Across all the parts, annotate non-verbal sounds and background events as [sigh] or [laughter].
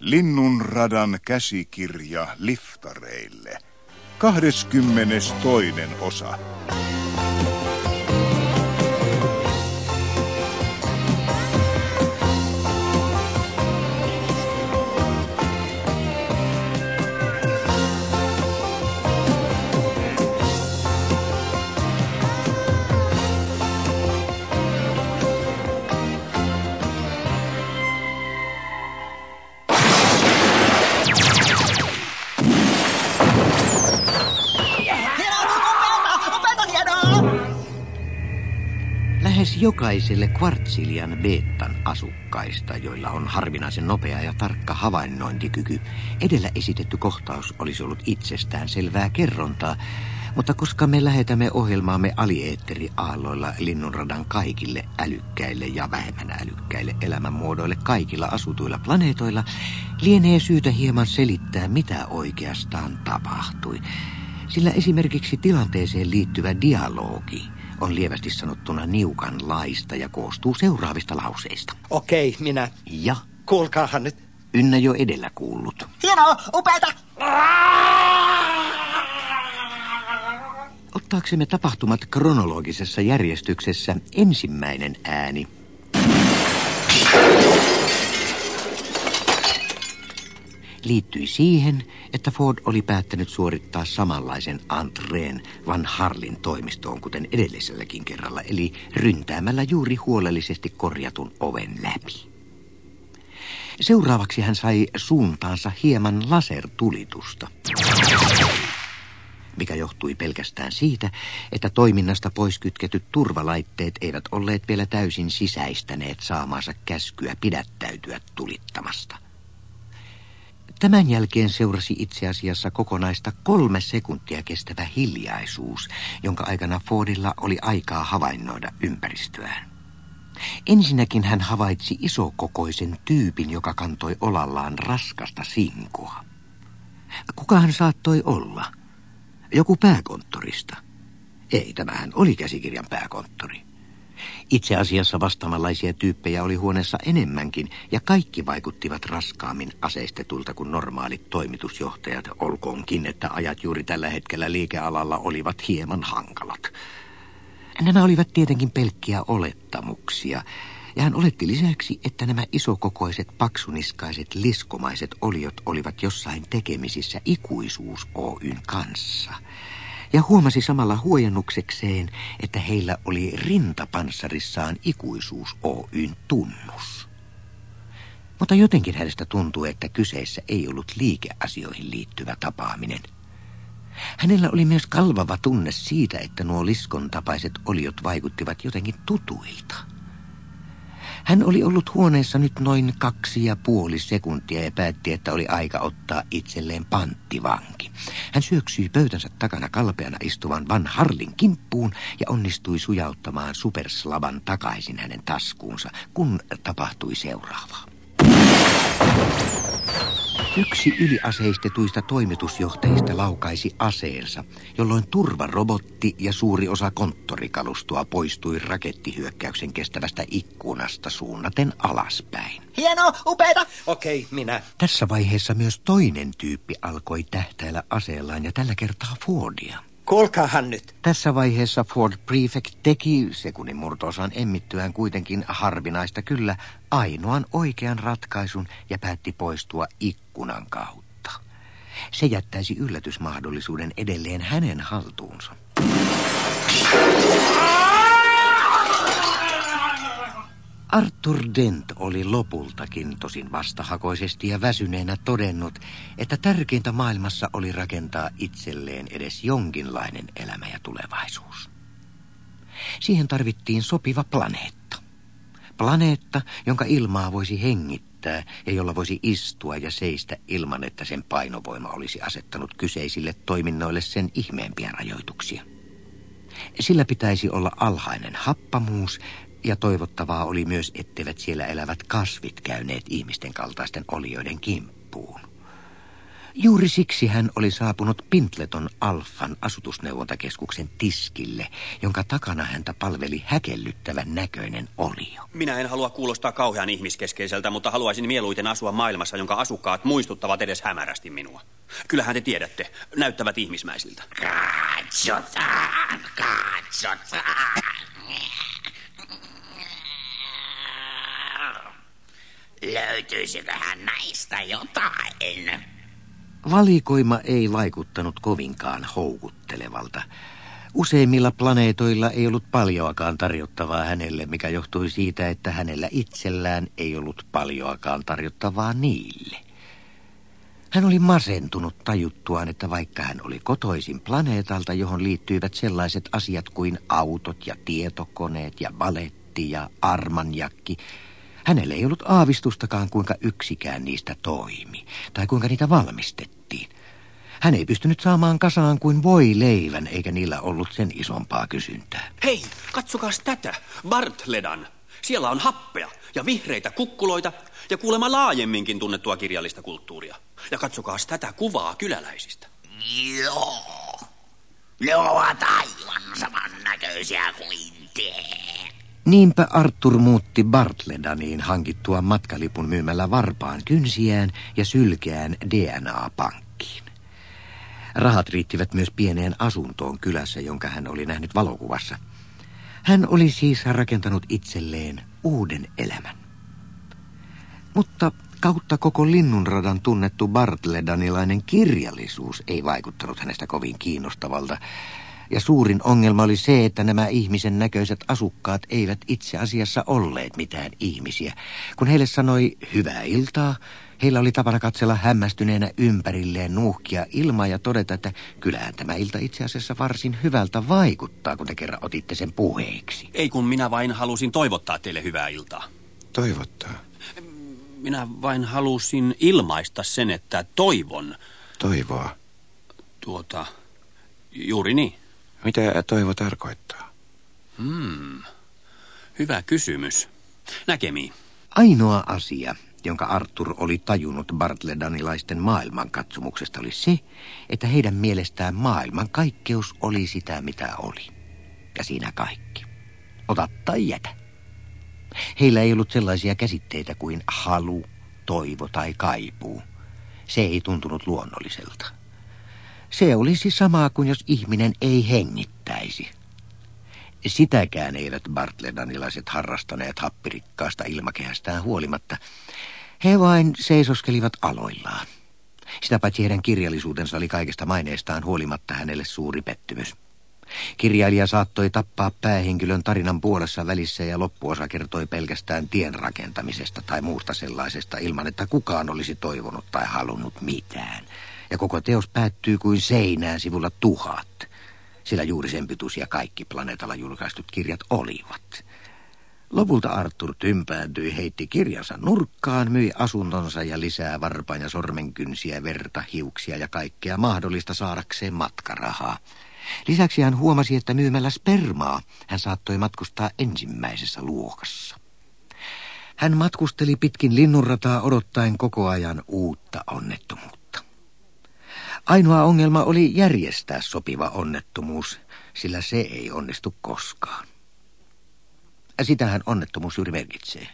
Linnunradan käsikirja liftareille. 22. osa. Jokaiselle kvartsilian beettan asukkaista, joilla on harvinaisen nopea ja tarkka havainnointikyky, edellä esitetty kohtaus olisi ollut itsestään selvää kerrontaa, mutta koska me lähetämme ohjelmaamme alieetteriaalloilla linnunradan kaikille älykkäille ja vähemmän älykkäille elämänmuodoille kaikilla asutuilla planeetoilla, lienee syytä hieman selittää, mitä oikeastaan tapahtui. Sillä esimerkiksi tilanteeseen liittyvä dialogi – on lievästi sanottuna niukanlaista ja koostuu seuraavista lauseista. Okei, minä. Ja? Kuulkaahan nyt. Ynnä jo edellä kuullut. Hienoa, upeata! Ottaaksemme tapahtumat kronologisessa järjestyksessä ensimmäinen ääni liittyi siihen, että Ford oli päättänyt suorittaa samanlaisen entreen Van Harlin toimistoon, kuten edelliselläkin kerralla, eli ryntäämällä juuri huolellisesti korjatun oven läpi. Seuraavaksi hän sai suuntaansa hieman lasertulitusta, mikä johtui pelkästään siitä, että toiminnasta poiskytketyt turvalaitteet eivät olleet vielä täysin sisäistäneet saamaansa käskyä pidättäytyä tulittamasta – Tämän jälkeen seurasi itse asiassa kokonaista kolme sekuntia kestävä hiljaisuus, jonka aikana Fordilla oli aikaa havainnoida ympäristöään. Ensinnäkin hän havaitsi isokokoisen tyypin, joka kantoi olallaan raskasta sinkua. Kuka hän saattoi olla? Joku pääkonttorista. Ei, tämähän oli käsikirjan pääkonttori. Itse asiassa vastaavanlaisia tyyppejä oli huoneessa enemmänkin, ja kaikki vaikuttivat raskaammin aseistetulta kuin normaalit toimitusjohtajat, olkoonkin, että ajat juuri tällä hetkellä liikealalla olivat hieman hankalat. Nämä olivat tietenkin pelkkiä olettamuksia, ja hän oletti lisäksi, että nämä isokokoiset, paksuniskaiset, liskomaiset oliot olivat jossain tekemisissä ikuisuus Oyn kanssa – ja huomasi samalla huojennuksekseen, että heillä oli rintapanssarissaan ikuisuus Oyn tunnus. Mutta jotenkin hänestä tuntui, että kyseessä ei ollut liikeasioihin liittyvä tapaaminen. Hänellä oli myös kalvava tunne siitä, että nuo liskon tapaiset oliot vaikuttivat jotenkin tutuilta. Hän oli ollut huoneessa nyt noin kaksi ja puoli sekuntia ja päätti, että oli aika ottaa itselleen panttivanki. Hän syöksyi pöytänsä takana kalpeana istuvan Van Harlin kimppuun ja onnistui sujauttamaan superslavan takaisin hänen taskuunsa, kun tapahtui seuraavaa. Yksi yliaseistetuista toimitusjohtajista laukaisi aseensa, jolloin turvarobotti ja suuri osa konttorikalustoa poistui rakettihyökkäyksen kestävästä ikkunasta suunnaten alaspäin. Hieno, upeeta! Okei, minä. Tässä vaiheessa myös toinen tyyppi alkoi tähtäillä aseellaan ja tällä kertaa Fordia. Kuulkaahan nyt. Tässä vaiheessa Ford Prefect teki sekunnin murtoosan emmittyään kuitenkin harvinaista kyllä ainoan oikean ratkaisun ja päätti poistua ikkunan kautta. Se jättäisi yllätysmahdollisuuden edelleen hänen haltuunsa. Arthur Dent oli lopultakin tosin vastahakoisesti ja väsyneenä todennut, että tärkeintä maailmassa oli rakentaa itselleen edes jonkinlainen elämä ja tulevaisuus. Siihen tarvittiin sopiva planeetta. Planeetta, jonka ilmaa voisi hengittää ja jolla voisi istua ja seistä ilman, että sen painovoima olisi asettanut kyseisille toiminnoille sen ihmeempiä rajoituksia. Sillä pitäisi olla alhainen happamuus ja toivottavaa oli myös, etteivät siellä elävät kasvit käyneet ihmisten kaltaisten olioiden kimppuun. Juuri siksi hän oli saapunut Pintleton Alfan asutusneuvontakeskuksen tiskille, jonka takana häntä palveli häkellyttävän näköinen olio. Minä en halua kuulostaa kauhean ihmiskeskeiseltä, mutta haluaisin mieluiten asua maailmassa, jonka asukkaat muistuttavat edes hämärästi minua. Kyllähän te tiedätte, näyttävät ihmismäisiltä. Katsotaan, katsotaan. Löytyisiköhän näistä jotain? Valikoima ei vaikuttanut kovinkaan houkuttelevalta. Useimmilla planeetoilla ei ollut paljoakaan tarjottavaa hänelle, mikä johtui siitä, että hänellä itsellään ei ollut paljoakaan tarjottavaa niille. Hän oli masentunut tajuttuaan, että vaikka hän oli kotoisin planeetalta, johon liittyivät sellaiset asiat kuin autot ja tietokoneet ja baletti ja armanjakki, Hänellä ei ollut aavistustakaan, kuinka yksikään niistä toimi, tai kuinka niitä valmistettiin. Hän ei pystynyt saamaan kasaan kuin voi leivän, eikä niillä ollut sen isompaa kysyntää. Hei, katsokaa tätä, Bartledan. Siellä on happea ja vihreitä kukkuloita ja kuulemma laajemminkin tunnettua kirjallista kulttuuria. Ja katsokaa tätä kuvaa kyläläisistä. Joo. Ne ovat aivan samannäköisiä kuin te. Niinpä Arthur muutti Bartledaniin hankittua matkalipun myymällä varpaan kynsiään ja sylkeään DNA-pankkiin. Rahat riittivät myös pieneen asuntoon kylässä, jonka hän oli nähnyt valokuvassa. Hän oli siis rakentanut itselleen uuden elämän. Mutta kautta koko linnunradan tunnettu Bartledanilainen kirjallisuus ei vaikuttanut hänestä kovin kiinnostavalta, ja suurin ongelma oli se, että nämä ihmisen näköiset asukkaat eivät itse asiassa olleet mitään ihmisiä. Kun heille sanoi hyvää iltaa, heillä oli tapana katsella hämmästyneenä ympärilleen nuuhkia ilmaa ja todeta, että kyllähän tämä ilta itse asiassa varsin hyvältä vaikuttaa, kun te kerran otitte sen puheeksi. Ei kun minä vain halusin toivottaa teille hyvää iltaa. Toivottaa. Minä vain halusin ilmaista sen, että toivon. Toivoa. Tuota, juuri niin. Mitä toivo tarkoittaa? Hmm. Hyvä kysymys. Näkemiin. Ainoa asia, jonka Arthur oli tajunnut Bartledanilaisten maailmankatsomuksesta, oli se, että heidän mielestään maailmankaikkeus oli sitä, mitä oli. Ja siinä kaikki. Ota tai jätä. Heillä ei ollut sellaisia käsitteitä kuin halu, toivo tai kaipuu. Se ei tuntunut luonnolliselta. Se olisi samaa kuin jos ihminen ei hengittäisi. Sitäkään eivät Bartledanilaiset harrastaneet happirikkaasta ilmakehästään huolimatta. He vain seisoskelivat aloillaan. Sitä paitsi heidän kirjallisuutensa oli kaikesta maineestaan huolimatta hänelle suuri pettymys. Kirjailija saattoi tappaa päähenkilön tarinan puolessa välissä ja loppuosa kertoi pelkästään tien rakentamisesta tai muusta sellaisesta ilman, että kukaan olisi toivonut tai halunnut mitään – ja koko teos päättyy kuin seinään sivulla tuhat, sillä juuri sen pituisia kaikki planeetalla julkaistut kirjat olivat. Lopulta Arthur tympääntyi, heitti kirjansa nurkkaan, myi asuntonsa ja lisää varpaan ja sormenkynsiä, verta, hiuksia ja kaikkea mahdollista saadakseen matkarahaa. Lisäksi hän huomasi, että myymällä spermaa hän saattoi matkustaa ensimmäisessä luokassa. Hän matkusteli pitkin linnunrataa odottaen koko ajan uutta onnettomuutta. Ainoa ongelma oli järjestää sopiva onnettomuus, sillä se ei onnistu koskaan. Sitähän onnettomuus juuri merkitsee.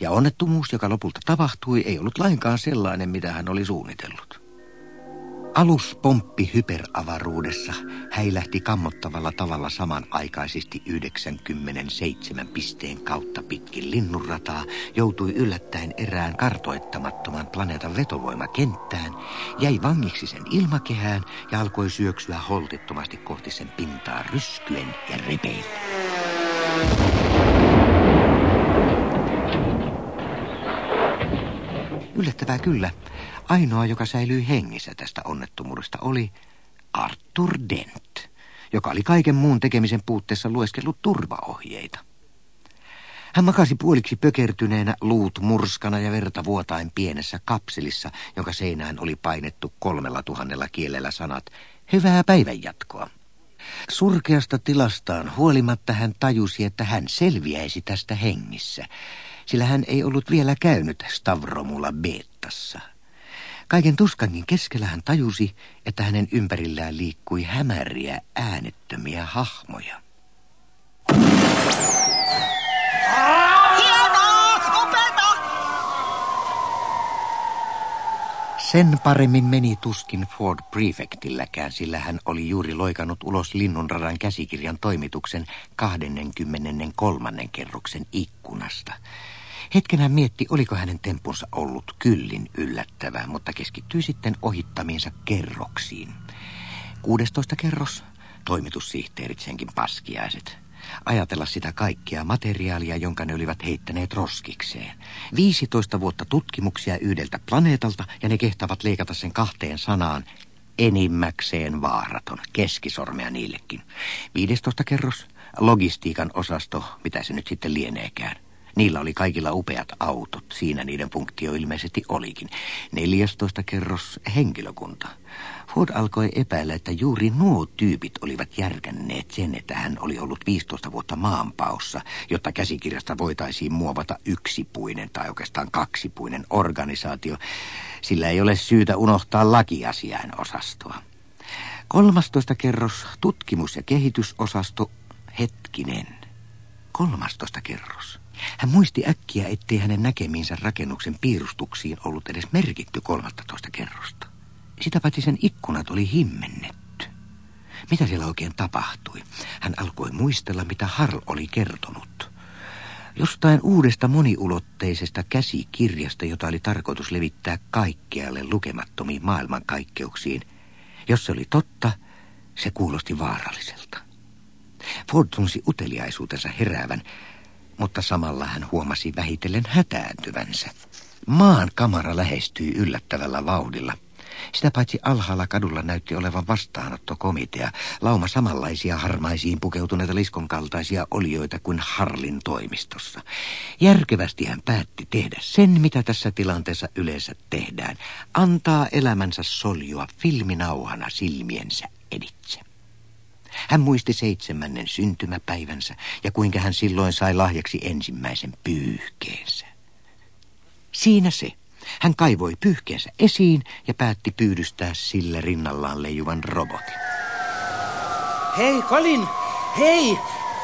Ja onnettomuus, joka lopulta tapahtui, ei ollut lainkaan sellainen, mitä hän oli suunnitellut. Alus pomppi hyperavaruudessa häilähti kammottavalla tavalla samanaikaisesti 97 pisteen kautta pitkin linnunrataa, joutui yllättäen erään kartoittamattoman planeetan vetovoimakenttään, jäi vangiksi sen ilmakehään ja alkoi syöksyä holtittomasti kohti sen pintaa ryskyen ja repeillä. Yllättävää kyllä, Ainoa, joka säilyi hengissä tästä onnettomuudesta, oli Arthur Dent, joka oli kaiken muun tekemisen puutteessa lueskellut turvaohjeita. Hän makasi puoliksi pökertyneenä luut murskana ja verta vuotain pienessä kapselissa, jonka seinään oli painettu kolmella tuhannella kielellä sanat Hyvää päivänjatkoa. Surkeasta tilastaan huolimatta hän tajusi, että hän selviäisi tästä hengissä, sillä hän ei ollut vielä käynyt Stavromulla Beettassa. Kaiken tuskankin keskellä hän tajusi, että hänen ympärillään liikkui hämäriä, äänettömiä hahmoja. Sen paremmin meni tuskin Ford Prefectilläkään, sillä hän oli juuri loikannut ulos Linnunradan käsikirjan toimituksen 23. kerroksen ikkunasta. Hetken hän mietti, oliko hänen tempunsa ollut kyllin yllättävää, mutta keskittyi sitten ohittamiinsa kerroksiin. 16 kerros, toimitussihteerit senkin paskiaiset ajatella sitä kaikkea materiaalia, jonka ne olivat heittäneet roskikseen. 15 vuotta tutkimuksia yhdeltä planeetalta ja ne kehtavat leikata sen kahteen sanaan enimmäkseen vaaraton. Keskisormea niillekin. 15 kerros, logistiikan osasto, mitä se nyt sitten lieneekään. Niillä oli kaikilla upeat autot, siinä niiden funktio ilmeisesti olikin. 14 kerros henkilökunta. Ford alkoi epäillä, että juuri nuo tyypit olivat järkänneet sen, että hän oli ollut 15 vuotta maanpaussa, jotta käsikirjasta voitaisiin muovata yksipuinen tai oikeastaan kaksipuinen organisaatio, sillä ei ole syytä unohtaa lakiasiain osastoa. 13 kerros tutkimus- ja kehitysosasto hetkinen. 13 kerros. Hän muisti äkkiä, ettei hänen näkemiinsä rakennuksen piirustuksiin ollut edes merkitty 13 kerrosta. Sitä paitsi sen ikkunat oli himmennetty. Mitä siellä oikein tapahtui? Hän alkoi muistella, mitä Harl oli kertonut. Jostain uudesta moniulotteisesta käsikirjasta, jota oli tarkoitus levittää kaikkealle lukemattomiin maailmankaikkeuksiin. Jos se oli totta, se kuulosti vaaralliselta. Ford tunsi uteliaisuutensa heräävän, mutta samalla hän huomasi vähitellen hätääntyvänsä. Maan kamara lähestyi yllättävällä vauhdilla – sitä paitsi alhaalla kadulla näytti olevan vastaanottokomitea, lauma samanlaisia harmaisiin pukeutuneita liskon kaltaisia olioita kuin Harlin toimistossa. Järkevästi hän päätti tehdä sen, mitä tässä tilanteessa yleensä tehdään. Antaa elämänsä soljua filminauhana silmiensä editse. Hän muisti seitsemännen syntymäpäivänsä ja kuinka hän silloin sai lahjaksi ensimmäisen pyyhkeensä. Siinä se. Hän kaivoi pyyhkeensä esiin ja päätti pyydystää sille rinnallaan leijuvan robotin. Hei, Colin! Hei!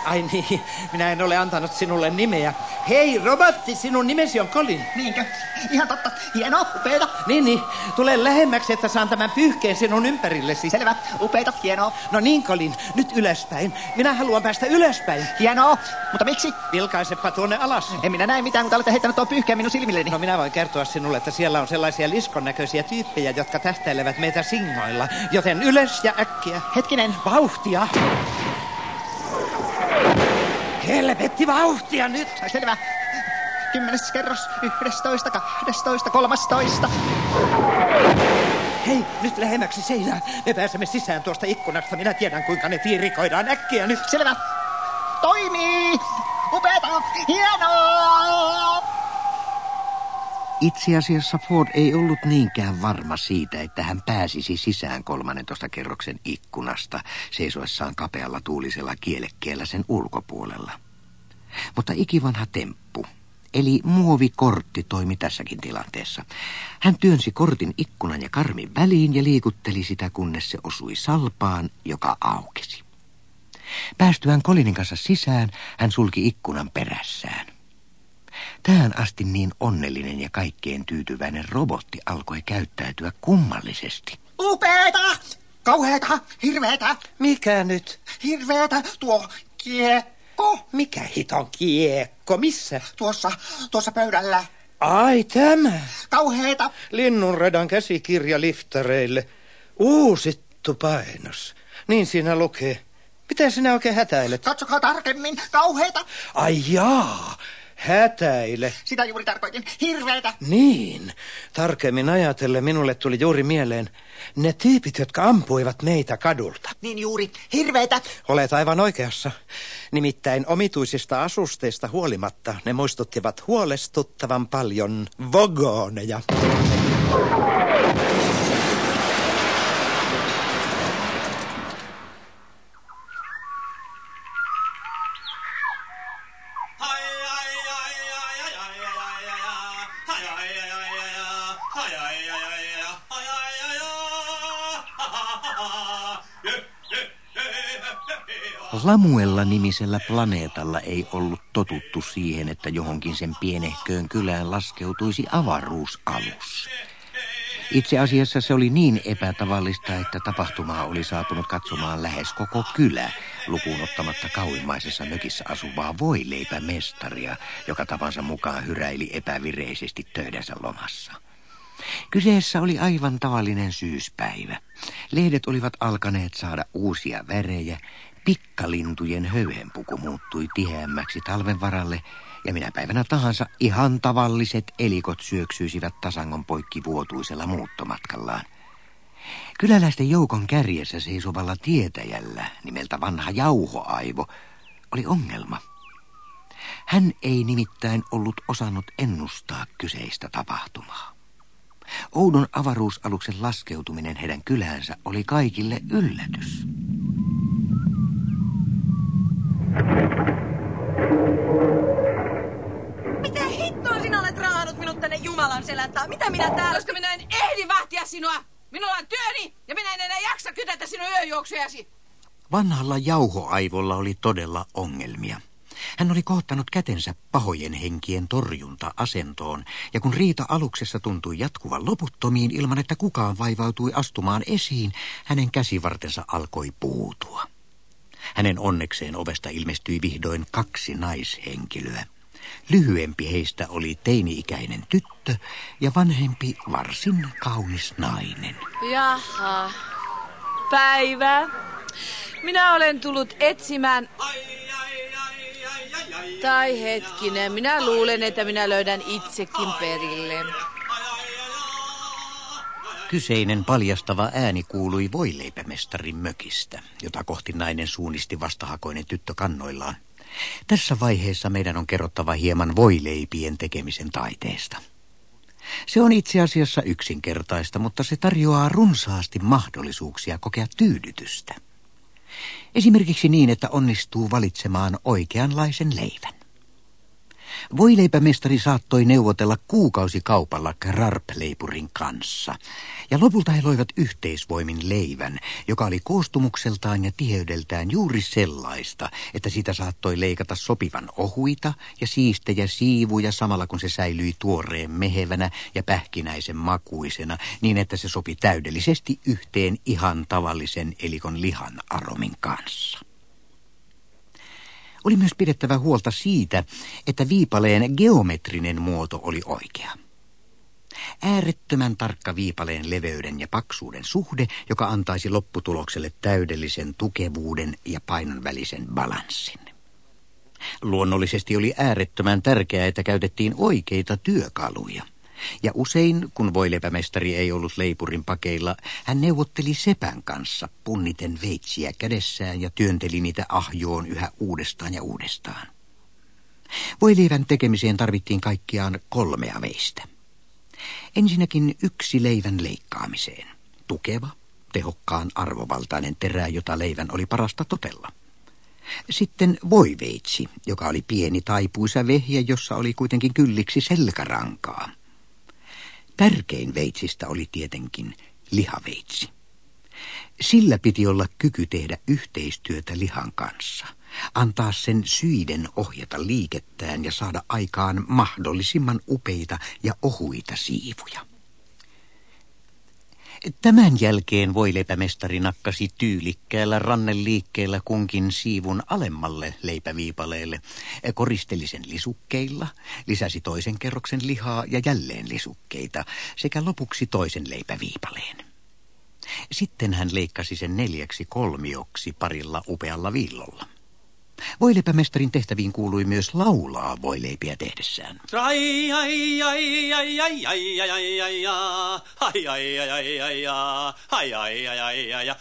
Ai niin, minä en ole antanut sinulle nimeä. Hei, robotti, sinun nimesi on Colin. Niinkö? Ihan totta. Hienoa, upeeta. Niin, niin. Tule lähemmäksi, että saan tämän pyyhkeen sinun ympärillesi. Selvä, upeeta, hienoa. No niin, Colin, nyt ylöspäin. Minä haluan päästä ylöspäin. Hienoa, mutta miksi? Vilkaisepa tuonne alas. En minä näe mitään, mutta olette heittänyt tuon pyyhkeen minun silmilleni. No minä voin kertoa sinulle, että siellä on sellaisia liskon näköisiä tyyppejä, jotka tähtäilevät meitä singoilla. Joten ylös ja äkkiä. Hetkinen. Vauhtia. Helvetti vauhtia nyt! Selvä. Kymmenes kerros, yhdestoista, kahdestoista, kolmastoista. Hei, nyt lähemmäksi seinää. Me pääsemme sisään tuosta ikkunasta. Minä tiedän, kuinka ne tiirikoidaan äkkiä nyt. Selvä. Toimii! Upeeta! Hienoa! Itse asiassa Ford ei ollut niinkään varma siitä, että hän pääsisi sisään 13 kerroksen ikkunasta, seisoessaan kapealla tuulisella kielekkeellä sen ulkopuolella. Mutta ikivanha temppu, eli muovikortti toimi tässäkin tilanteessa. Hän työnsi kortin ikkunan ja karmin väliin ja liikutteli sitä, kunnes se osui salpaan, joka aukesi. Päästyään Kolinin kanssa sisään, hän sulki ikkunan perässään. Tähän asti niin onnellinen ja kaikkeen tyytyväinen robotti alkoi käyttäytyä kummallisesti. Upeeta! Kauheeta! Hirveetä! Mikä nyt? Hirveetä! Tuo kiekko! Mikä hiton kiekko? Missä? Tuossa, tuossa pöydällä. Ai tämä. Kauheeta! Linnunradan käsikirja liftareille. Uusittu painos. Niin siinä lukee. Mitä sinä oikein hätäilet? Katsokaa tarkemmin. Kauheeta! Ai jaa. Hätäile. Sitä juuri tarkoitin. Hirveetä. Niin. Tarkemmin ajatellen minulle tuli juuri mieleen ne tyypit, jotka ampuivat meitä kadulta. Niin juuri. Hirveetä. Olet aivan oikeassa. Nimittäin omituisista asusteista huolimatta ne muistuttivat huolestuttavan paljon vogoneja. Lamuella-nimisellä planeetalla ei ollut totuttu siihen, että johonkin sen pienehköön kylään laskeutuisi avaruusalus. Itse asiassa se oli niin epätavallista, että tapahtumaa oli saapunut katsomaan lähes koko kylä, lukuun ottamatta kauimmaisessa mökissä asuvaa voileipämestaria, joka tapansa mukaan hyräili epävireisesti töidensä lomassa. Kyseessä oli aivan tavallinen syyspäivä. Lehdet olivat alkaneet saada uusia värejä, pikkalintujen höyhenpuku muuttui tiheämmäksi talven varalle ja minä päivänä tahansa ihan tavalliset elikot syöksyisivät tasangon poikki vuotuisella muuttomatkallaan. Kyläläisten joukon kärjessä seisovalla tietäjällä nimeltä vanha jauhoaivo oli ongelma. Hän ei nimittäin ollut osannut ennustaa kyseistä tapahtumaa. Oudon avaruusaluksen laskeutuminen heidän kyläänsä oli kaikille yllätys. Mitä hittoa sinä olet raahannut minut tänne Jumalan selän taa? Mitä minä täällä... Koska minä en ehdi vahtia sinua. Minulla on työni ja minä en enää jaksa kytätä sinun yöjuoksujasi. Vanhalla jauhoaivolla oli todella ongelmia. Hän oli kohtanut kätensä pahojen henkien torjunta-asentoon, ja kun riita aluksessa tuntui jatkuvan loputtomiin ilman, että kukaan vaivautui astumaan esiin, hänen käsivartensa alkoi puutua. Hänen onnekseen ovesta ilmestyi vihdoin kaksi naishenkilöä. Lyhyempi heistä oli teini-ikäinen tyttö ja vanhempi varsin kaunis nainen. Jaha. Päivä. Minä olen tullut etsimään... Tai hetkinen, minä luulen, että minä löydän itsekin perille. Kyseinen paljastava ääni kuului voileipämestarin mökistä, jota kohti nainen suunnisti vastahakoinen tyttö kannoillaan. Tässä vaiheessa meidän on kerrottava hieman voileipien tekemisen taiteesta. Se on itse asiassa yksinkertaista, mutta se tarjoaa runsaasti mahdollisuuksia kokea tyydytystä. Esimerkiksi niin, että onnistuu valitsemaan oikeanlaisen leivän. Voileipämestari saattoi neuvotella kuukausikaupalla Krarp-leipurin kanssa, ja lopulta he loivat yhteisvoimin leivän, joka oli koostumukseltaan ja tiheydeltään juuri sellaista, että sitä saattoi leikata sopivan ohuita ja siistejä siivuja samalla kun se säilyi tuoreen mehevänä ja pähkinäisen makuisena, niin että se sopi täydellisesti yhteen ihan tavallisen elikon lihan aromin kanssa. Oli myös pidettävä huolta siitä, että viipaleen geometrinen muoto oli oikea. Äärettömän tarkka viipaleen leveyden ja paksuuden suhde, joka antaisi lopputulokselle täydellisen tukevuuden ja painon välisen balanssin. Luonnollisesti oli äärettömän tärkeää, että käytettiin oikeita työkaluja – ja usein, kun voilepämestari ei ollut leipurin pakeilla, hän neuvotteli sepän kanssa punniten veitsiä kädessään ja työnteli niitä ahjoon yhä uudestaan ja uudestaan. Voileivän tekemiseen tarvittiin kaikkiaan kolmea veistä. Ensinnäkin yksi leivän leikkaamiseen. Tukeva, tehokkaan arvovaltainen terä, jota leivän oli parasta totella. Sitten voiveitsi, joka oli pieni taipuisa vehje, jossa oli kuitenkin kylliksi selkärankaa. Tärkein veitsistä oli tietenkin lihaveitsi. Sillä piti olla kyky tehdä yhteistyötä lihan kanssa, antaa sen syiden ohjata liikettään ja saada aikaan mahdollisimman upeita ja ohuita siivuja. Tämän jälkeen voileipämestari nakkasi tyylikkäällä ranneliikkeellä kunkin siivun alemmalle leipäviipaleelle, koristeli sen lisukkeilla, lisäsi toisen kerroksen lihaa ja jälleen lisukkeita sekä lopuksi toisen leipäviipaleen. Sitten hän leikkasi sen neljäksi kolmioksi parilla upealla viillolla. Voileipämestarin tehtäviin kuului myös laulaa voileipiä tehdessään. Ai ai ai ai ai ai ai ai ai ai ai ai ai ai ai ai ai ai ai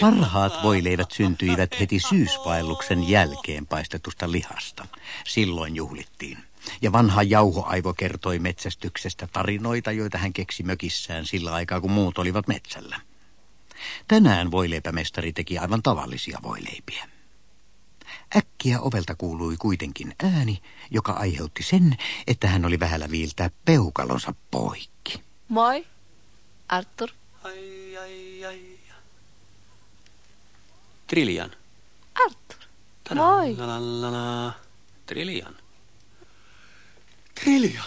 Parhaat voileivät syntyivät heti syysvaelluksen jälkeen paistetusta lihasta. Silloin juhlittiin. Ja vanha jauhoaivo kertoi metsästyksestä tarinoita, joita hän keksi mökissään sillä aikaa, kun muut olivat metsällä. Tänään voileipämestari teki aivan tavallisia voileipiä. Yhtäkkiä ovelta kuului kuitenkin ääni, joka aiheutti sen, että hän oli vähällä viiltää peukalonsa poikki. Moi, Arthur. Ai, ai, ai. Trillian. Arthur. Moi. La, la, la, la. Trillian. Trillian.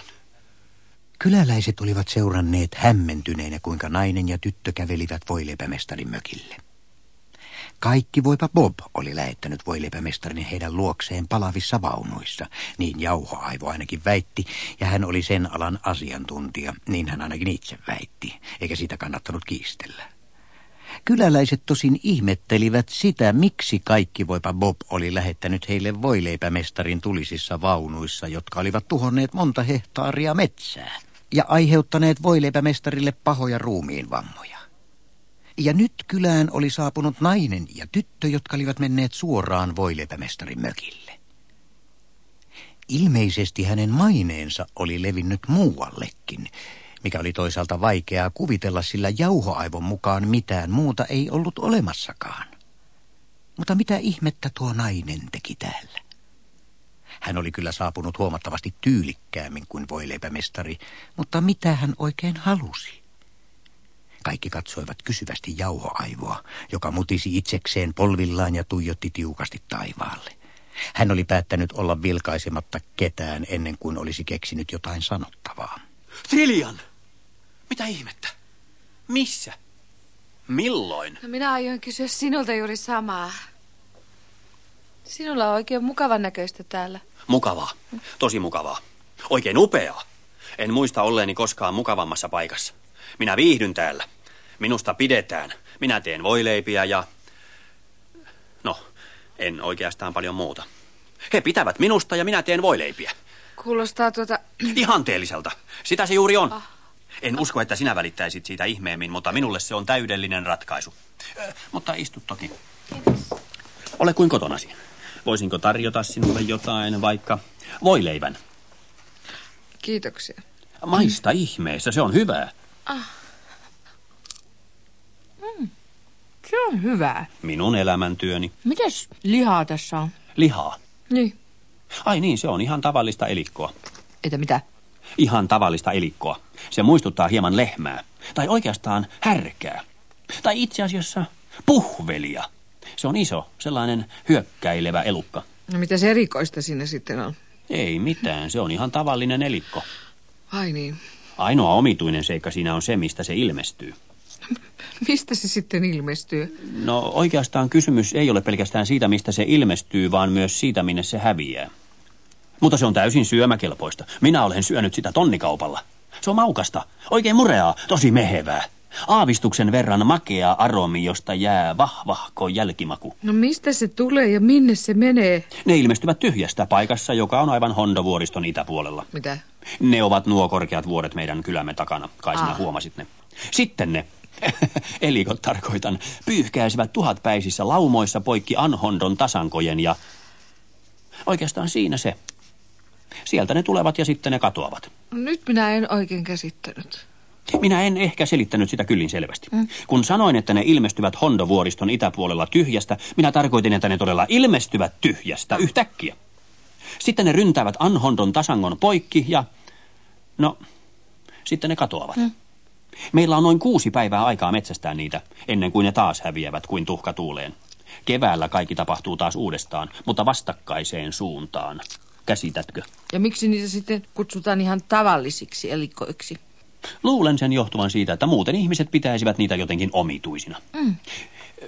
Kyläläiset olivat seuranneet hämmentyneinä, kuinka nainen ja tyttö kävelivät voileipämestarin mökille. Kaikki voipa Bob oli lähettänyt voileipämestarin heidän luokseen palavissa vaunuissa, niin jauhoaivo ainakin väitti, ja hän oli sen alan asiantuntija, niin hän ainakin itse väitti, eikä sitä kannattanut kiistellä. Kyläläiset tosin ihmettelivät sitä, miksi kaikki voipa Bob oli lähettänyt heille voileipämestarin tulisissa vaunuissa, jotka olivat tuhonneet monta hehtaaria metsää ja aiheuttaneet voileipämestarille pahoja ruumiinvammoja. Ja nyt kylään oli saapunut nainen ja tyttö, jotka olivat menneet suoraan voileipämestarin mökille. Ilmeisesti hänen maineensa oli levinnyt muuallekin, mikä oli toisaalta vaikeaa kuvitella, sillä jauhoaivon mukaan mitään muuta ei ollut olemassakaan. Mutta mitä ihmettä tuo nainen teki täällä? Hän oli kyllä saapunut huomattavasti tyylikkäämmin kuin voileipämestari, mutta mitä hän oikein halusi? Kaikki katsoivat kysyvästi jauhoaivoa, joka mutisi itsekseen polvillaan ja tuijotti tiukasti taivaalle. Hän oli päättänyt olla vilkaisematta ketään ennen kuin olisi keksinyt jotain sanottavaa. Trillian. Mitä ihmettä? Missä? Milloin? No minä aion kysyä sinulta juuri samaa. Sinulla on oikein mukavan näköistä täällä. Mukavaa. Tosi mukavaa. Oikein upeaa. En muista olleeni koskaan mukavammassa paikassa. Minä viihdyn täällä. Minusta pidetään. Minä teen voileipiä ja... No, en oikeastaan paljon muuta. He pitävät minusta ja minä teen voileipiä. Kuulostaa tuota... Ihanteelliselta. Sitä se juuri on. En usko, että sinä välittäisit siitä ihmeemmin, mutta minulle se on täydellinen ratkaisu. Ö, mutta istu toki. Ole kuin kotonasi. Voisinko tarjota sinulle jotain, vaikka voileivän? Kiitoksia. Maista ihmeessä, se on hyvää. Se on hyvää. Minun elämäntyöni. Mites lihaa tässä on? Lihaa. Niin. Ai niin, se on ihan tavallista elikkoa. Että mitä? Ihan tavallista elikkoa. Se muistuttaa hieman lehmää. Tai oikeastaan härkää. Tai itse asiassa puhvelia. Se on iso, sellainen hyökkäilevä elukka. No mitä se erikoista siinä sitten on? Ei mitään, se on ihan tavallinen elikko. Ai niin. Ainoa omituinen seikka siinä on se, mistä se ilmestyy. Mistä se sitten ilmestyy? No oikeastaan kysymys ei ole pelkästään siitä, mistä se ilmestyy, vaan myös siitä, minne se häviää. Mutta se on täysin syömäkelpoista. Minä olen syönyt sitä tonnikaupalla. Se on maukasta, oikein mureaa, tosi mehevää. Aavistuksen verran makea aromi, josta jää vahvahko jälkimaku. No mistä se tulee ja minne se menee? Ne ilmestyvät tyhjästä paikassa, joka on aivan Hondovuoriston itäpuolella. Mitä? Ne ovat nuo korkeat vuoret meidän kylämme takana. Kai sinä Ah. huomasit ne. Sitten ne, [laughs] elikot tarkoitan, pyyhkäisivät tuhatpäisissä laumoissa poikki Anhondon tasankojen ja... Oikeastaan siinä se. Sieltä ne tulevat ja sitten ne katoavat. Nyt minä en oikein käsittänyt. Minä en ehkä selittänyt sitä kyllin selvästi. Kun sanoin, että ne ilmestyvät Hondovuoriston itäpuolella tyhjästä, minä tarkoitin, että ne todella ilmestyvät tyhjästä yhtäkkiä. Sitten ne ryntäävät Anhondon tasangon poikki ja... No, sitten ne katoavat. Meillä on noin kuusi päivää aikaa metsästää niitä, ennen kuin ne taas häviävät kuin tuhka tuuleen. Keväällä kaikki tapahtuu taas uudestaan, mutta vastakkaiseen suuntaan. Käsitätkö? Ja miksi niitä sitten kutsutaan ihan tavallisiksi elikoiksi? Luulen sen johtuvan siitä, että muuten ihmiset pitäisivät niitä jotenkin omituisina. Mm.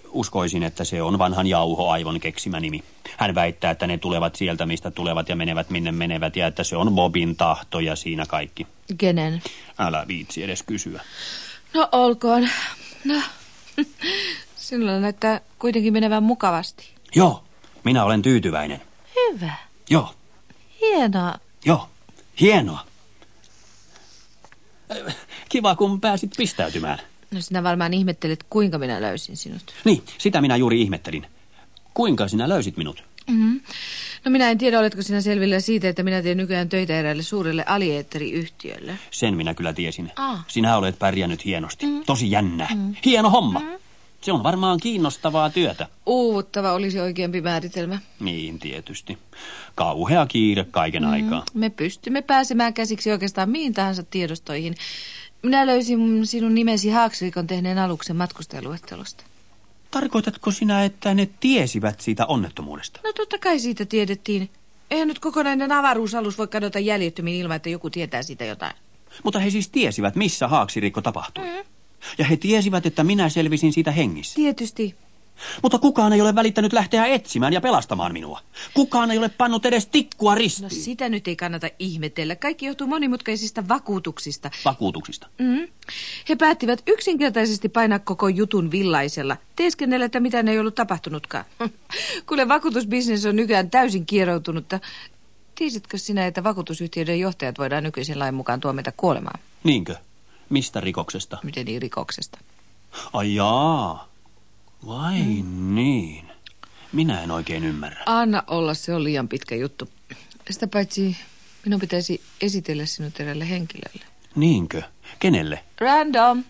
Uskoisin, että se on vanhan jauhoaivon keksimä nimi. Hän väittää, että ne tulevat sieltä, mistä tulevat ja menevät minne menevät, ja että se on Bobin tahto ja siinä kaikki. Kenen? Älä viitsi edes kysyä. No olkoon. No, [laughs] sinulla näyttää kuitenkin menevän mukavasti. Joo, minä olen tyytyväinen. Hyvä. Joo, Hienoa. joo, hienoa. Kiva, kun pääsit pistäytymään. No sinä varmaan ihmettelet, kuinka minä löysin sinut. Niin, sitä minä juuri ihmettelin. Kuinka sinä löysit minut? Mm-hmm. No minä en tiedä, oletko sinä selvillä siitä, että minä teen nykyään töitä eräälle suurelle alieetteriyhtiölle. Sen minä kyllä tiesin. Ah. Sinä olet pärjännyt hienosti. Tosi jännä. Hieno homma. Se on varmaan kiinnostavaa työtä. Uuvuttava olisi oikeampi määritelmä. Niin, tietysti. Kauhea kiire kaiken mm. aikaa. Me pystymme pääsemään käsiksi oikeastaan mihin tahansa tiedostoihin. Minä löysin sinun nimesi Haaksirikon tehneen aluksen matkustajaluettelosta. Tarkoitatko sinä, että ne tiesivät siitä onnettomuudesta? No totta kai siitä tiedettiin. Eihän nyt kokonainen avaruusalus voi kadota jäljettömiin ilman, että joku tietää siitä jotain. Mutta he siis tiesivät, missä haaksirikko tapahtui. Mm. Ja he tiesivät, että minä selvisin siitä hengissä. Tietysti. Mutta kukaan ei ole välittänyt lähteä etsimään ja pelastamaan minua. Kukaan ei ole pannut edes tikkua ristiin. No sitä nyt ei kannata ihmetellä. Kaikki johtuu monimutkaisista vakuutuksista. Vakuutuksista? Mm. He päättivät yksinkertaisesti painaa koko jutun villaisella. Teeskennellä, että mitään ei ollut tapahtunutkaan. [laughs] Kuule, vakuutusbisnes on nykyään täysin kieroutunutta. Tiesitkö sinä, että vakuutusyhtiöiden johtajat voidaan nykyisen lain mukaan tuomita kuolemaan? Niinkö? Mistä rikoksesta? Miten niin rikoksesta? Ai jaa. Vai mm. niin? Minä en oikein ymmärrä. Anna olla, se on liian pitkä juttu. Sitä paitsi minun pitäisi esitellä sinut erälle henkilölle. Niinkö? Kenelle? Random.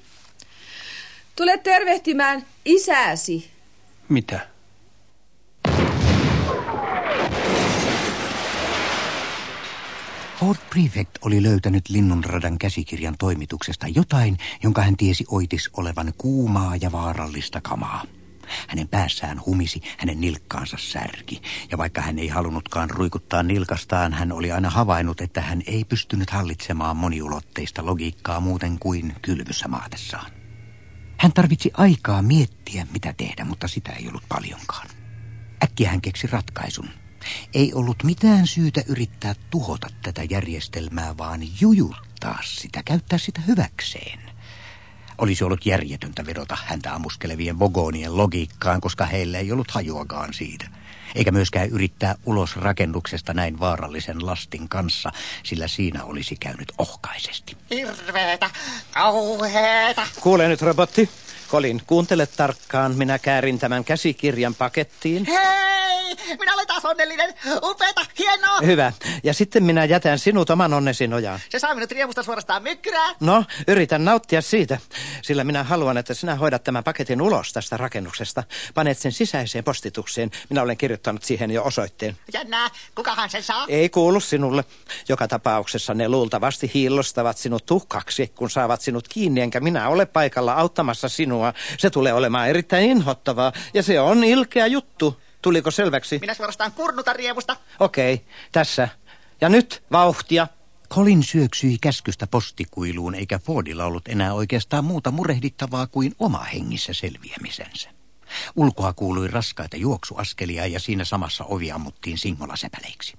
Tule tervehtimään isäsi. Mitä? Ford Prefect oli löytänyt Linnunradan käsikirjan toimituksesta jotain, jonka hän tiesi oitis olevan kuumaa ja vaarallista kamaa. Hänen päässään humisi, hänen nilkkaansa särki. Ja vaikka hän ei halunnutkaan ruikuttaa nilkastaan, hän oli aina havainnut, että hän ei pystynyt hallitsemaan moniulotteista logiikkaa muuten kuin kylvyssä maatessaan. Hän tarvitsi aikaa miettiä, mitä tehdä, mutta sitä ei ollut paljonkaan. Äkkiä hän keksi ratkaisun. Ei ollut mitään syytä yrittää tuhota tätä järjestelmää, vaan jujuttaa sitä, käyttää sitä hyväkseen. Olisi ollut järjetöntä vedota häntä ammuskelevien bogonien logiikkaan, koska heillä ei ollut hajuakaan siitä. Eikä myöskään yrittää ulos rakennuksesta näin vaarallisen lastin kanssa, sillä siinä olisi käynyt ohkaisesti. Hirveetä, kauheeta. Kuule nyt, robotti. Kolin, kuuntele tarkkaan. Minä käärin tämän käsikirjan pakettiin. Hei, minä olen taas onnellinen. Upeeta, hienoa. Hyvä. Ja sitten minä jätän sinut oman onnesi nojaan. Se saa minut riemusta suorastaan mykkyrää. No, yritän nauttia siitä, sillä minä haluan, että sinä hoidat tämän paketin ulos tästä rakennuksesta. Panet sen sisäiseen postitukseen. Minä olen kirjoittanut siihen jo osoitteen. Jännää, kukahan sen saa? Ei kuulu sinulle. Joka tapauksessa ne luultavasti hiillostavat sinut tuhkaksi, kun saavat sinut kiinni, enkä minä ole paikalla auttamassa sinua. Se tulee olemaan erittäin inhottavaa, ja se on ilkeä juttu. Tuliko selväksi? Minä suorastaan kurnutan riemusta. Okei, okay, tässä. Ja nyt vauhtia. Colin syöksyi käskystä postikuiluun, eikä Fordilla ollut enää oikeastaan muuta murehdittavaa kuin oma hengissä selviämisensä. Ulkoa kuului raskaita juoksuaskelia ja siinä samassa ovi ammuttiin singolasepäleiksi.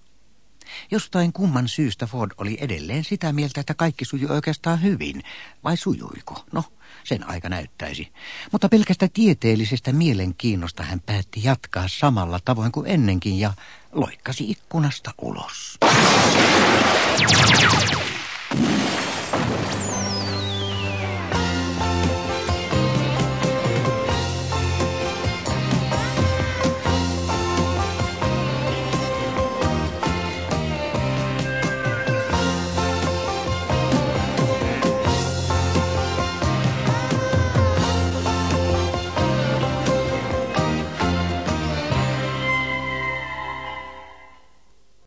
Jostain kumman syystä Ford oli edelleen sitä mieltä, että kaikki sujui oikeastaan hyvin. Vai sujuiko? No, sen aika näyttäisi. Mutta pelkästä tieteellisestä mielenkiinnosta hän päätti jatkaa samalla tavoin kuin ennenkin ja loikkasi ikkunasta ulos.